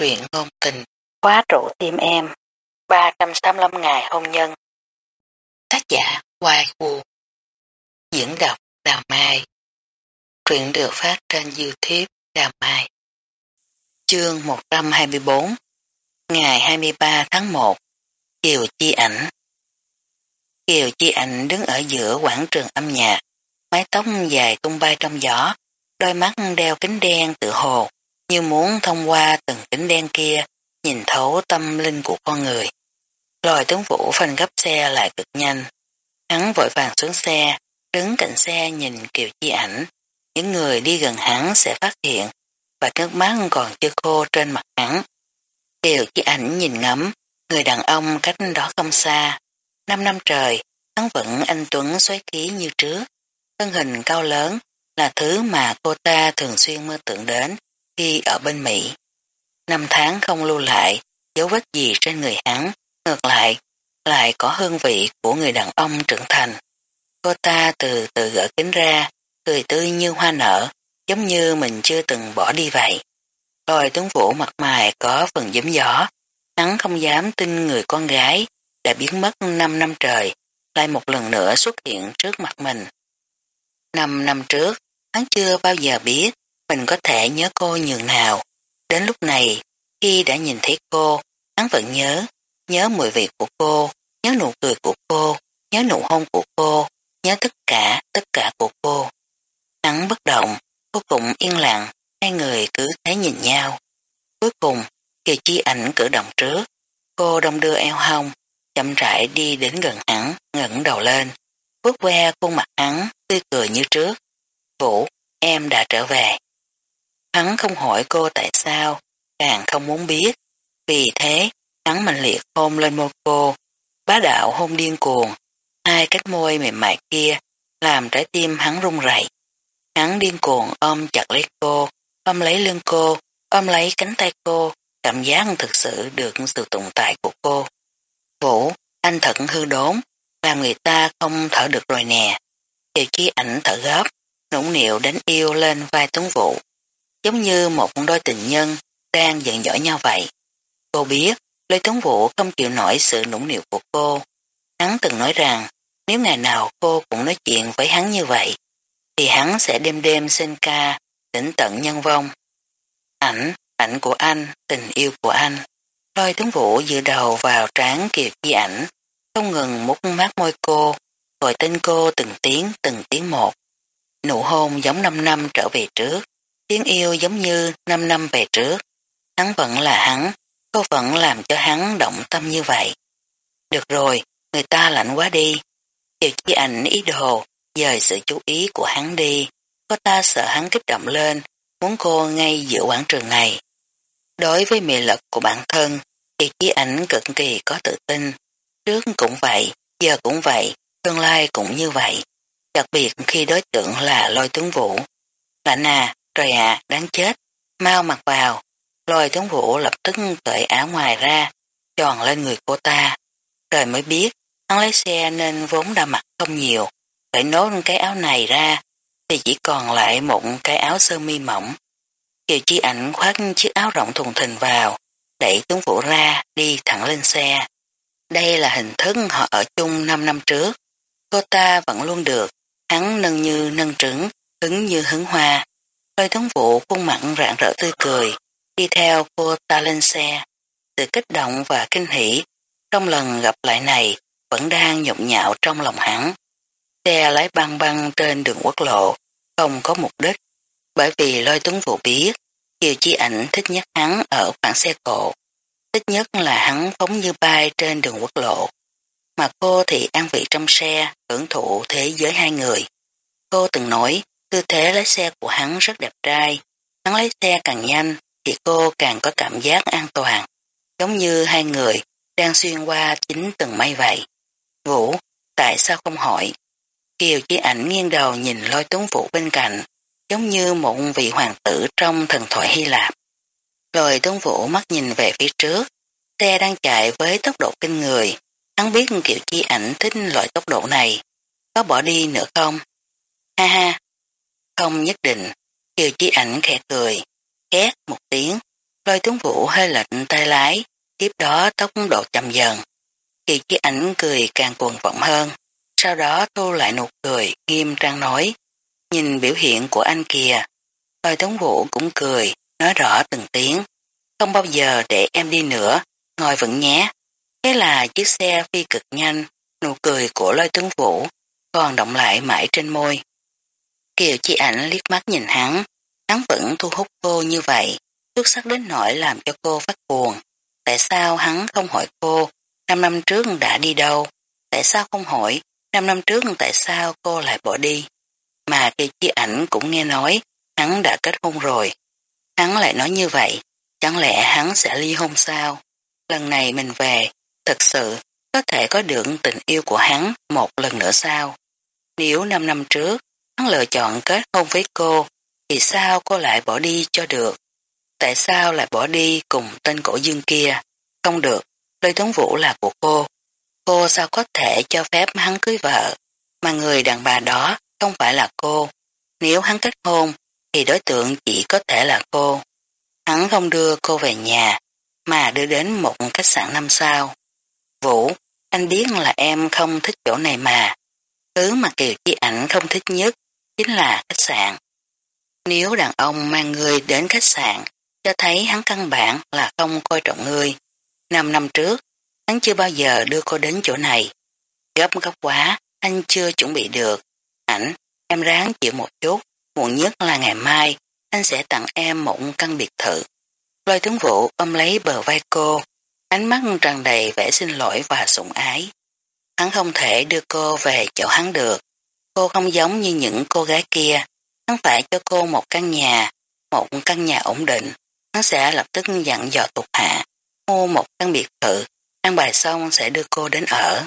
truyện ngôn tình, khóa trụ tim em, 385 ngày hôn nhân. Tác giả Hoài Vũ Diễn đọc Đào Mai. Truyện được phát trên Youtube Đào Mai. Chương 124 Ngày 23 tháng 1 Kiều Chi Ảnh. Kiều Chi Ảnh đứng ở giữa quảng trường âm nhạc, mái tóc dài tung bay trong gió, đôi mắt đeo kính đen tự hồ, như muốn thông qua từng kính đen kia, nhìn thấu tâm linh của con người. Lòi tướng vũ phanh gấp xe lại cực nhanh. Hắn vội vàng xuống xe, đứng cạnh xe nhìn Kiều Chi ảnh. Những người đi gần hắn sẽ phát hiện, và nước mắt còn chưa khô trên mặt hắn. Kiều Chi ảnh nhìn ngắm, người đàn ông cách đó không xa. Năm năm trời, hắn vẫn anh Tuấn xoáy khí như trước. Thân hình cao lớn là thứ mà cô ta thường xuyên mơ tưởng đến khi ở bên Mỹ. Năm tháng không lưu lại, dấu vết gì trên người hắn, ngược lại, lại có hương vị của người đàn ông trưởng thành. Cô ta từ từ gỡ kính ra, cười tươi như hoa nở, giống như mình chưa từng bỏ đi vậy. Rồi tướng vũ mặt mày có phần giấm gió, hắn không dám tin người con gái đã biến mất 5 năm trời, lại một lần nữa xuất hiện trước mặt mình. Năm năm trước, hắn chưa bao giờ biết mình có thể nhớ cô nhường nào. Đến lúc này, khi đã nhìn thấy cô, hắn vẫn nhớ, nhớ mùi vị của cô, nhớ nụ cười của cô, nhớ nụ hôn của cô, nhớ tất cả, tất cả của cô. Hắn bất động, cô cũng yên lặng, hai người cứ thế nhìn nhau. Cuối cùng, Kiều Chi ảnh cử động trước, cô đông đưa eo hông, chậm rãi đi đến gần hắn, ngẩng đầu lên, vuốt ve khuôn mặt hắn, tươi cười như trước. Vũ, em đã trở về. Hắn không hỏi cô tại sao, càng không muốn biết. Vì thế, hắn mạnh liệt hôn lên môi cô, bá đạo hôn điên cuồng. Hai cách môi mềm mại kia làm trái tim hắn run rẩy. Hắn điên cuồng ôm chặt lấy cô, ôm lấy lưng cô, ôm lấy cánh tay cô, cảm giác thực sự được sự tồn tại của cô. Vũ, anh thật hư đốn, làm người ta không thở được rồi nè. Chiều chi ảnh thở gấp, nũng nịu đánh yêu lên vai tuấn vũ giống như một đôi tình nhân đang giận dỗi nhau vậy. Cô biết, Lê Tuấn Vũ không chịu nổi sự nũng nịu của cô. Hắn từng nói rằng, nếu ngày nào cô cũng nói chuyện với hắn như vậy, thì hắn sẽ đêm đêm sinh ca, tỉnh tận nhân vong. Ảnh, ảnh của anh, tình yêu của anh. Lôi Tuấn Vũ dựa đầu vào trán kiệt di ảnh, không ngừng mút mát môi cô, gọi tên cô từng tiếng từng tiếng một. Nụ hôn giống năm năm trở về trước, Tiếng yêu giống như 5 năm về trước. Hắn vẫn là hắn, cô vẫn làm cho hắn động tâm như vậy. Được rồi, người ta lạnh quá đi. Kiều Chi Ảnh ý đồ, dời sự chú ý của hắn đi. Cô ta sợ hắn kích động lên, muốn cô ngay giữa quảng trường này. Đối với mị lực của bản thân, Kiều Chi Ảnh cực kỳ có tự tin. Trước cũng vậy, giờ cũng vậy, tương lai cũng như vậy. Đặc biệt khi đối tượng là lôi tướng vũ. Lạnh à, Trời ạ, à, đáng chết, mau mặc vào. Lôi tướng vũ lập tức cởi áo ngoài ra, tròn lên người cô ta. Trời mới biết, hắn lấy xe nên vốn đã mặc không nhiều. Phải nốt cái áo này ra, thì chỉ còn lại một cái áo sơ mi mỏng. Kiều Chi ảnh khoác chiếc áo rộng thùng thình vào, đẩy tướng vũ ra, đi thẳng lên xe. Đây là hình thức họ ở chung 5 năm trước. Cô ta vẫn luôn được, hắn nâng như nâng trứng, hứng như hứng hoa. Lôi thống vụ khuôn mặn rạng rỡ tươi cười, đi theo cô ta lên xe. Sự kích động và kinh hỉ trong lần gặp lại này vẫn đang nhộn nhạo trong lòng hắn. Xe lái băng băng trên đường quốc lộ, không có mục đích, bởi vì lôi tuấn vụ biết, Kiều Chi Ảnh thích nhất hắn ở khoảng xe cộ. Thích nhất là hắn phóng như bay trên đường quốc lộ. Mà cô thì an vị trong xe, hưởng thụ thế giới hai người. Cô từng nói, Tư thế lái xe của hắn rất đẹp trai. Hắn lái xe càng nhanh thì cô càng có cảm giác an toàn. Giống như hai người đang xuyên qua chính từng mây vậy. Vũ, tại sao không hỏi? Kiều chỉ ảnh nghiêng đầu nhìn lôi tuấn vũ bên cạnh, giống như một vị hoàng tử trong thần thoại Hy Lạp. Lôi tuấn vũ mắt nhìn về phía trước, xe đang chạy với tốc độ kinh người. Hắn biết Kiều Chi ảnh thích loại tốc độ này. Có bỏ đi nữa không? Ha ha, không nhất định, Kiều Chi ảnh khẽ cười, két một tiếng, Lôi tướng vũ hơi lệnh tay lái, tiếp đó tốc độ chậm dần. Kỳ Chi ảnh cười càng cuồng vọng hơn, sau đó thu lại nụ cười, nghiêm trang nói, nhìn biểu hiện của anh kìa. Lôi tướng vũ cũng cười, nói rõ từng tiếng, không bao giờ để em đi nữa, ngồi vững nhé. Thế là chiếc xe phi cực nhanh, nụ cười của lôi tướng vũ còn động lại mãi trên môi. Kiều chi ảnh liếc mắt nhìn hắn, hắn vẫn thu hút cô như vậy, xuất sắc đến nỗi làm cho cô phát buồn. Tại sao hắn không hỏi cô, năm năm trước đã đi đâu? Tại sao không hỏi, năm năm trước tại sao cô lại bỏ đi? Mà Kiều chi ảnh cũng nghe nói, hắn đã kết hôn rồi. Hắn lại nói như vậy, chẳng lẽ hắn sẽ ly hôn sao? Lần này mình về, thật sự có thể có được tình yêu của hắn một lần nữa sao? Nếu 5 năm trước, hắn lựa chọn kết hôn với cô, thì sao cô lại bỏ đi cho được? Tại sao lại bỏ đi cùng tên cổ dương kia? Không được, lôi tuấn vũ là của cô. Cô sao có thể cho phép hắn cưới vợ, mà người đàn bà đó không phải là cô. Nếu hắn kết hôn, thì đối tượng chỉ có thể là cô. Hắn không đưa cô về nhà, mà đưa đến một khách sạn năm sao. Vũ, anh biết là em không thích chỗ này mà. Thứ mà Kiều Chi Ảnh không thích nhất chính là khách sạn. Nếu đàn ông mang người đến khách sạn, cho thấy hắn căn bản là không coi trọng người. Năm năm trước, hắn chưa bao giờ đưa cô đến chỗ này. Gấp gấp quá, anh chưa chuẩn bị được. Ảnh, em ráng chịu một chút, muộn nhất là ngày mai, anh sẽ tặng em một căn biệt thự. Lôi tướng vụ ôm lấy bờ vai cô, ánh mắt tràn đầy vẻ xin lỗi và sủng ái. Hắn không thể đưa cô về chỗ hắn được. Cô không giống như những cô gái kia. Hắn phải cho cô một căn nhà, một căn nhà ổn định. Hắn sẽ lập tức dặn dò tục hạ, mua một căn biệt thự, ăn bài xong sẽ đưa cô đến ở.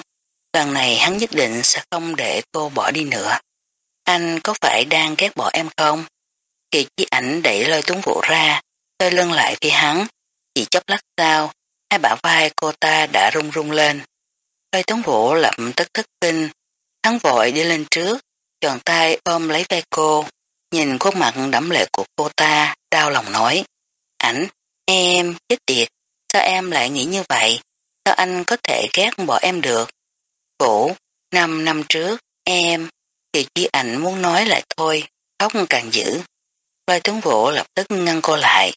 Lần này hắn nhất định sẽ không để cô bỏ đi nữa. Anh có phải đang ghét bỏ em không? Kỳ chi ảnh đẩy lôi tuấn vũ ra, tôi lưng lại phía hắn. Chỉ chốc lát sau, hai bả vai cô ta đã rung rung lên. Lôi tuấn vũ lập tức thất kinh, hắn vội đi lên trước, tròn tay ôm lấy vai cô, nhìn khuôn mặt đẫm lệ của cô ta, đau lòng nói. Ảnh, em, chết tiệt, sao em lại nghĩ như vậy? Sao anh có thể ghét bỏ em được? Vũ, năm năm trước, em, thì chỉ ảnh muốn nói lại thôi, khóc càng dữ. Lôi tướng vũ lập tức ngăn cô lại.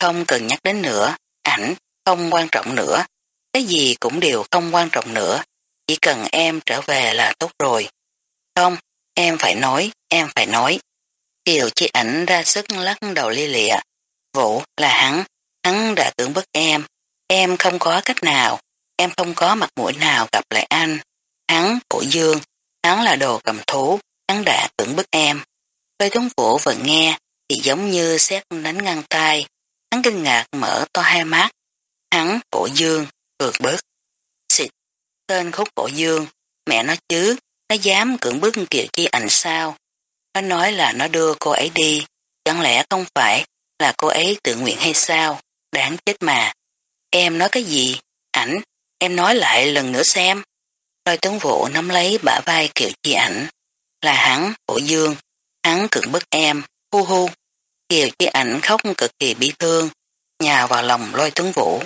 Không cần nhắc đến nữa, ảnh, không quan trọng nữa. Cái gì cũng đều không quan trọng nữa. Chỉ cần em trở về là tốt rồi. Không, em phải nói, em phải nói. Kiều chi ảnh ra sức lắc đầu li lịa. Vũ là hắn, hắn đã tưởng bức em. Em không có cách nào, em không có mặt mũi nào gặp lại anh. Hắn, cổ dương, hắn là đồ cầm thú, hắn đã tưởng bức em. Lôi tuấn vũ vừa nghe, thì giống như xét đánh ngang tay. Hắn kinh ngạc mở to hai mắt. Hắn, cổ dương, vượt bước. Xịt, tên khúc cổ dương, mẹ nó chứ, nó dám cưỡng bức kiều chi ảnh sao. Nó nói là nó đưa cô ấy đi, chẳng lẽ không phải là cô ấy tự nguyện hay sao, đáng chết mà. Em nói cái gì? Ảnh, em nói lại lần nữa xem. Lôi tướng vũ nắm lấy bả vai kiều chi ảnh. Là hắn, cổ dương, hắn cưỡng bức em, hu hu. Kiều chi ảnh khóc cực kỳ bi thương, nhào vào lòng lôi tướng vũ.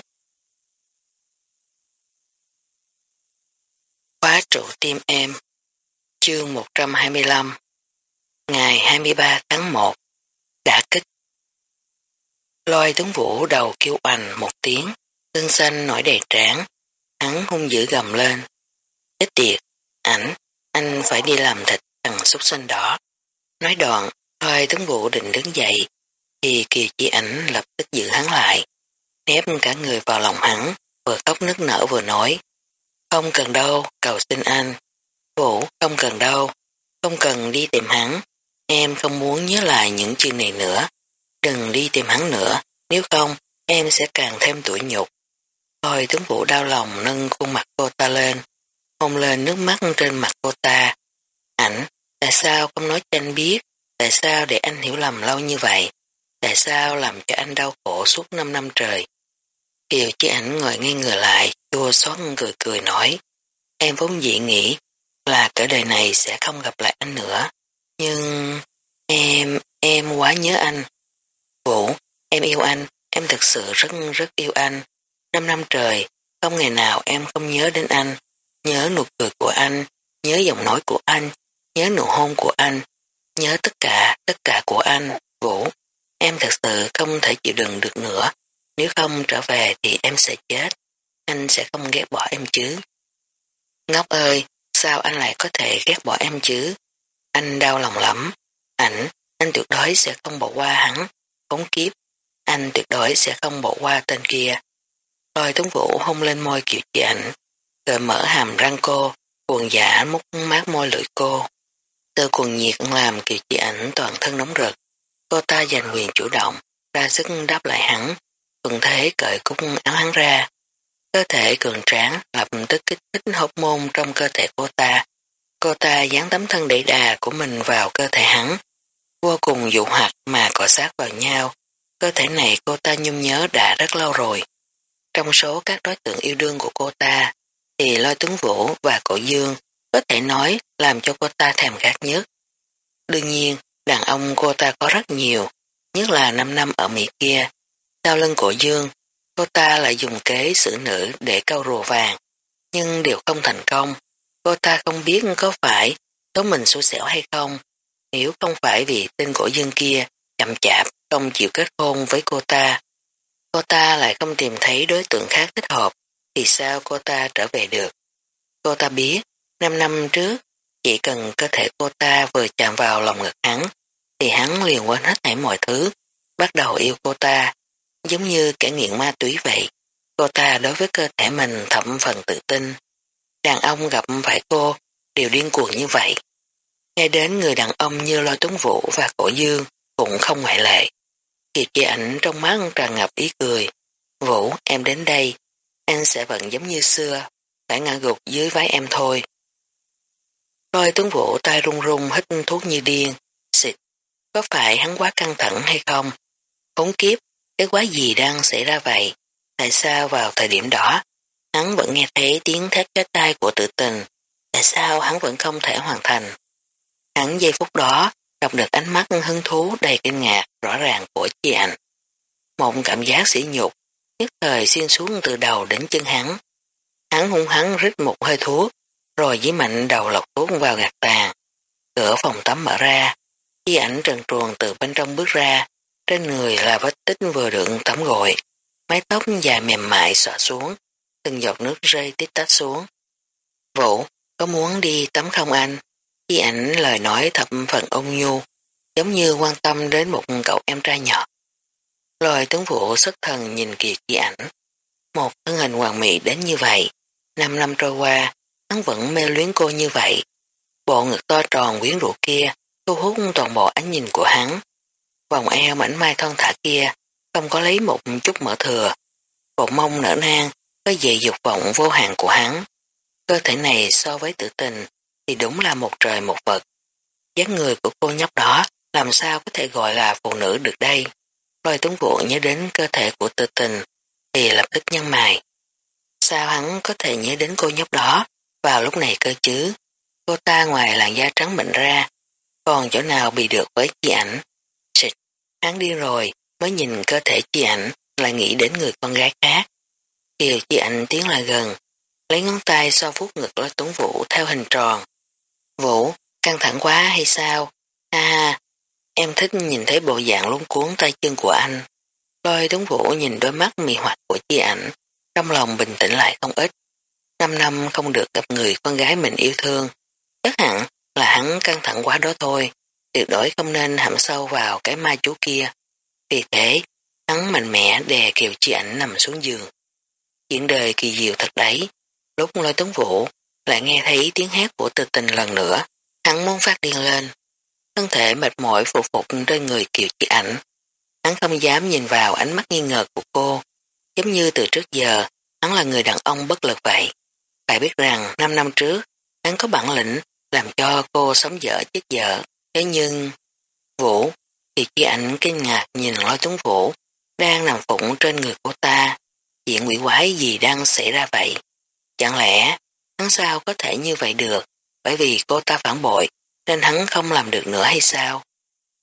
Quá trụ tim em. Chương 125 Ngày 23 tháng 1 Đã kích. Lôi tướng vũ đầu kêu oành một tiếng. Tương xanh nổi đầy trán. Hắn hung dữ gầm lên. Chết tiệt. Ảnh. Anh phải đi làm thịt thằng súc sinh đó. Nói đoạn, Lôi tướng vũ định đứng dậy. Thì kỳ chi ảnh lập tức giữ hắn lại. Nép cả người vào lòng hắn. Vừa khóc nức nở vừa nói không cần đâu, cầu xin anh. Vũ, không cần đâu. Không cần đi tìm hắn. Em không muốn nhớ lại những chuyện này nữa. Đừng đi tìm hắn nữa. Nếu không, em sẽ càng thêm tuổi nhục. Thôi tướng vũ đau lòng nâng khuôn mặt cô ta lên. Hôn lên nước mắt trên mặt cô ta. Ảnh, tại sao không nói cho anh biết? Tại sao để anh hiểu lầm lâu như vậy? Tại sao làm cho anh đau khổ suốt 5 năm trời? Kiều chị ảnh ngồi ngay người lại, chua xót cười cười nói. Em vốn dĩ nghĩ là cả đời này sẽ không gặp lại anh nữa. Nhưng em, em quá nhớ anh. Vũ, em yêu anh, em thực sự rất rất yêu anh. Năm năm trời, không ngày nào em không nhớ đến anh, nhớ nụ cười của anh, nhớ giọng nói của anh, nhớ nụ hôn của anh, nhớ tất cả, tất cả của anh, Vũ. Em thật sự không thể chịu đựng được nữa, nếu không trở về thì em sẽ chết, anh sẽ không ghét bỏ em chứ. Ngốc ơi, sao anh lại có thể ghét bỏ em chứ? Anh đau lòng lắm, ảnh, anh tuyệt đối sẽ không bỏ qua hắn, khốn kiếp, anh tuyệt đối sẽ không bỏ qua tên kia. Rồi tuấn vũ hôn lên môi kiều chị ảnh, rồi mở hàm răng cô, cuồng giả mút mát môi lưỡi cô. Từ cuồng nhiệt làm kiều chị ảnh toàn thân nóng rực. Cô ta giành quyền chủ động, ra sức đáp lại hắn, cường thế cởi cúc áo hắn ra. Cơ thể cường tráng lập tức kích thích hốc môn trong cơ thể cô ta. Cô ta dán tấm thân đẩy đà của mình vào cơ thể hắn. Vô cùng dụ hoạt mà cọ sát vào nhau. Cơ thể này cô ta nhung nhớ đã rất lâu rồi. Trong số các đối tượng yêu đương của cô ta, thì Lôi Tuấn Vũ và Cổ Dương có thể nói làm cho cô ta thèm khát nhất. Đương nhiên, đàn ông cô ta có rất nhiều, nhất là 5 năm ở Mỹ kia. Sau lưng của Dương, cô ta lại dùng kế xử nữ để câu rùa vàng, nhưng đều không thành công. Cô ta không biết có phải số mình xui xẻo hay không. Nếu không phải vì tên của Dương kia chậm chạp không chịu kết hôn với cô ta, cô ta lại không tìm thấy đối tượng khác thích hợp, thì sao cô ta trở về được? Cô ta biết, 5 năm trước, chỉ cần cơ thể cô ta vừa chạm vào lòng ngực hắn, thì hắn liền quên hết thảy mọi thứ, bắt đầu yêu cô ta, giống như kẻ nghiện ma túy vậy. Cô ta đối với cơ thể mình thậm phần tự tin. Đàn ông gặp phải cô đều điên cuồng như vậy. Ngay đến người đàn ông như Lôi Tuấn Vũ và Cổ Dương cũng không ngoại lệ. Kiệt chị ảnh trong mắt tràn ngập ý cười. Vũ, em đến đây, anh sẽ vẫn giống như xưa, phải ngã gục dưới váy em thôi. Lôi Tuấn Vũ tay run run hít thuốc như điên, xịt. Có phải hắn quá căng thẳng hay không? Khốn kiếp, cái quá gì đang xảy ra vậy? Tại sao vào thời điểm đó, hắn vẫn nghe thấy tiếng thét cái tay của tự tình? Tại sao hắn vẫn không thể hoàn thành? Hắn giây phút đó, đọc được ánh mắt hứng thú đầy kinh ngạc rõ ràng của chị ảnh. Một cảm giác sỉ nhục, nhất thời xuyên xuống từ đầu đến chân hắn. Hắn hung hắn rít một hơi thuốc, rồi dí mạnh đầu lọc thuốc vào gạt tàn. Cửa phòng tắm mở ra, chi ảnh trần truồng từ bên trong bước ra, trên người là vết tích vừa đựng tắm gội, mái tóc dài mềm mại xõa xuống, từng giọt nước rơi tít tách xuống. Vũ, có muốn đi tắm không anh? Chi ảnh lời nói thập phần ôn nhu, giống như quan tâm đến một cậu em trai nhỏ. Lôi tướng vũ xuất thần nhìn kiệt chi ảnh. Một thân hình hoàn mỹ đến như vậy, năm năm trôi qua, hắn vẫn mê luyến cô như vậy. Bộ ngực to tròn quyến rũ kia thu hút toàn bộ ánh nhìn của hắn. Vòng eo mảnh mai thon thả kia không có lấy một chút mỡ thừa. Bộ mông nở nang có dày dục vọng vô hạn của hắn. Cơ thể này so với tự tình thì đúng là một trời một vật. dáng người của cô nhóc đó làm sao có thể gọi là phụ nữ được đây. Lôi tuấn vụ nhớ đến cơ thể của tự tình thì lập tức nhăn mày. Sao hắn có thể nhớ đến cô nhóc đó vào lúc này cơ chứ? Cô ta ngoài làn da trắng mịn ra, còn chỗ nào bị được với chi ảnh. Hắn đi rồi, mới nhìn cơ thể chị ảnh, lại nghĩ đến người con gái khác. Kiều chị ảnh tiến lại gần, lấy ngón tay so vuốt ngực lôi tuấn vũ theo hình tròn. Vũ, căng thẳng quá hay sao? Ha ha, em thích nhìn thấy bộ dạng lúng cuốn tay chân của anh. Lôi tuấn vũ nhìn đôi mắt mì hoặc của chị ảnh, trong lòng bình tĩnh lại không ít. Năm năm không được gặp người con gái mình yêu thương, chắc hẳn là hắn căng thẳng quá đó thôi, tuyệt đối không nên hãm sâu vào cái ma chú kia. Vì thế, hắn mạnh mẽ đè kiều chi ảnh nằm xuống giường. Chuyện đời kỳ diệu thật đấy, lúc lôi tuấn vũ lại nghe thấy tiếng hát của tư tình lần nữa, hắn muốn phát điên lên. Thân thể mệt mỏi phục phục trên người kiều chi ảnh. Hắn không dám nhìn vào ánh mắt nghi ngờ của cô, giống như từ trước giờ, hắn là người đàn ông bất lực vậy. Phải biết rằng 5 năm trước, hắn có bản lĩnh làm cho cô sống dở chết dở. Thế nhưng, Vũ, thì khi ảnh kinh ngạc nhìn lôi tuấn Vũ, đang nằm phụng trên người cô ta. Chuyện quỷ quái gì đang xảy ra vậy? Chẳng lẽ, hắn sao có thể như vậy được, bởi vì cô ta phản bội, nên hắn không làm được nữa hay sao?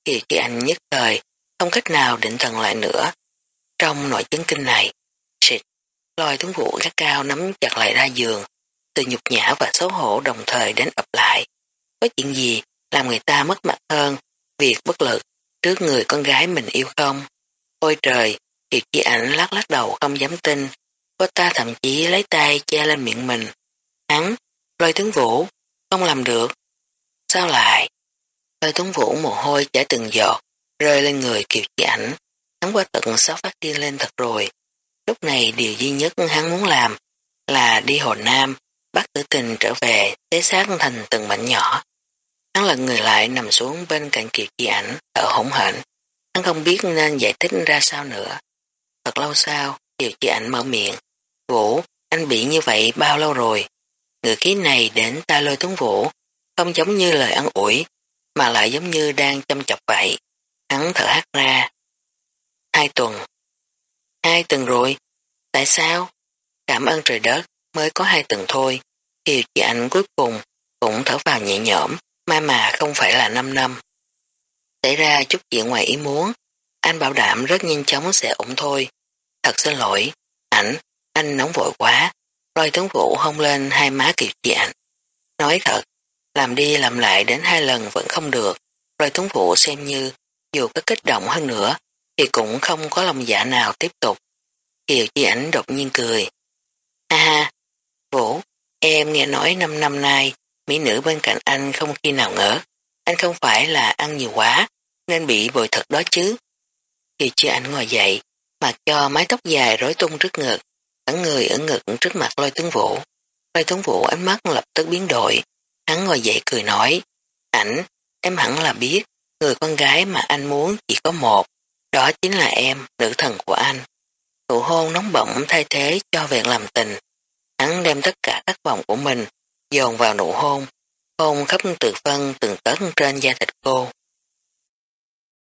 Thì khi anh nhất thời, không cách nào định thần lại nữa. Trong nội chứng kinh này, xịt, lôi tuấn vũ gắt cao nắm chặt lại ra giường, từ nhục nhã và xấu hổ đồng thời đến ập lại. Có chuyện gì làm người ta mất mặt hơn, việc bất lực trước người con gái mình yêu không? Ôi trời, Kiều Chi ảnh lắc lắc đầu không dám tin, cô ta thậm chí lấy tay che lên miệng mình. Hắn, lôi tướng vũ, không làm được. Sao lại? Lôi tướng vũ mồ hôi chảy từng giọt, rơi lên người Kiều Chi ảnh. Hắn qua tận sắp phát điên lên thật rồi. Lúc này điều duy nhất hắn muốn làm là đi Hồ Nam, bắt tử tình trở về, tế xác thành từng mảnh nhỏ. Hắn lần người lại nằm xuống bên cạnh Kiều Chi ảnh, thở hỗn hển. Hắn không biết nên giải thích ra sao nữa. Thật lâu sau, Kiều Chi ảnh mở miệng. Vũ, anh bị như vậy bao lâu rồi? người khí này đến ta lôi tuấn vũ, không giống như lời ăn ủi, mà lại giống như đang chăm chọc vậy. Hắn thở hát ra. Hai tuần. Hai tuần rồi. Tại sao? Cảm ơn trời đất, mới có hai tuần thôi. Kiều chị ảnh cuối cùng cũng thở vào nhẹ nhõm, may mà không phải là năm năm. Xảy ra chút chuyện ngoài ý muốn, anh bảo đảm rất nhanh chóng sẽ ổn thôi. Thật xin lỗi, ảnh, anh nóng vội quá, lôi tướng vũ hông lên hai má kiều chị ảnh. Nói thật, làm đi làm lại đến hai lần vẫn không được, lôi tướng vũ xem như dù có kích động hơn nữa thì cũng không có lòng dạ nào tiếp tục. Kiều chi ảnh đột nhiên cười. Ha ha, Vũ, em nghe nói năm năm nay mỹ nữ bên cạnh anh không khi nào ngỡ. Anh không phải là ăn nhiều quá nên bị bồi thật đó chứ. Kiều chưa anh ngồi dậy, mặc cho mái tóc dài rối tung trước ngực, ẩn người ở ngực trước mặt lôi tướng vũ. Lôi tướng vũ ánh mắt lập tức biến đổi. Hắn ngồi dậy cười nói, ảnh, em hẳn là biết, người con gái mà anh muốn chỉ có một, đó chính là em, nữ thần của anh. Nụ hôn nóng bỏng thay thế cho việc làm tình. Hắn đem tất cả các vòng của mình dồn vào nụ hôn, hôn khắp từ phân từng tấn trên da thịt cô.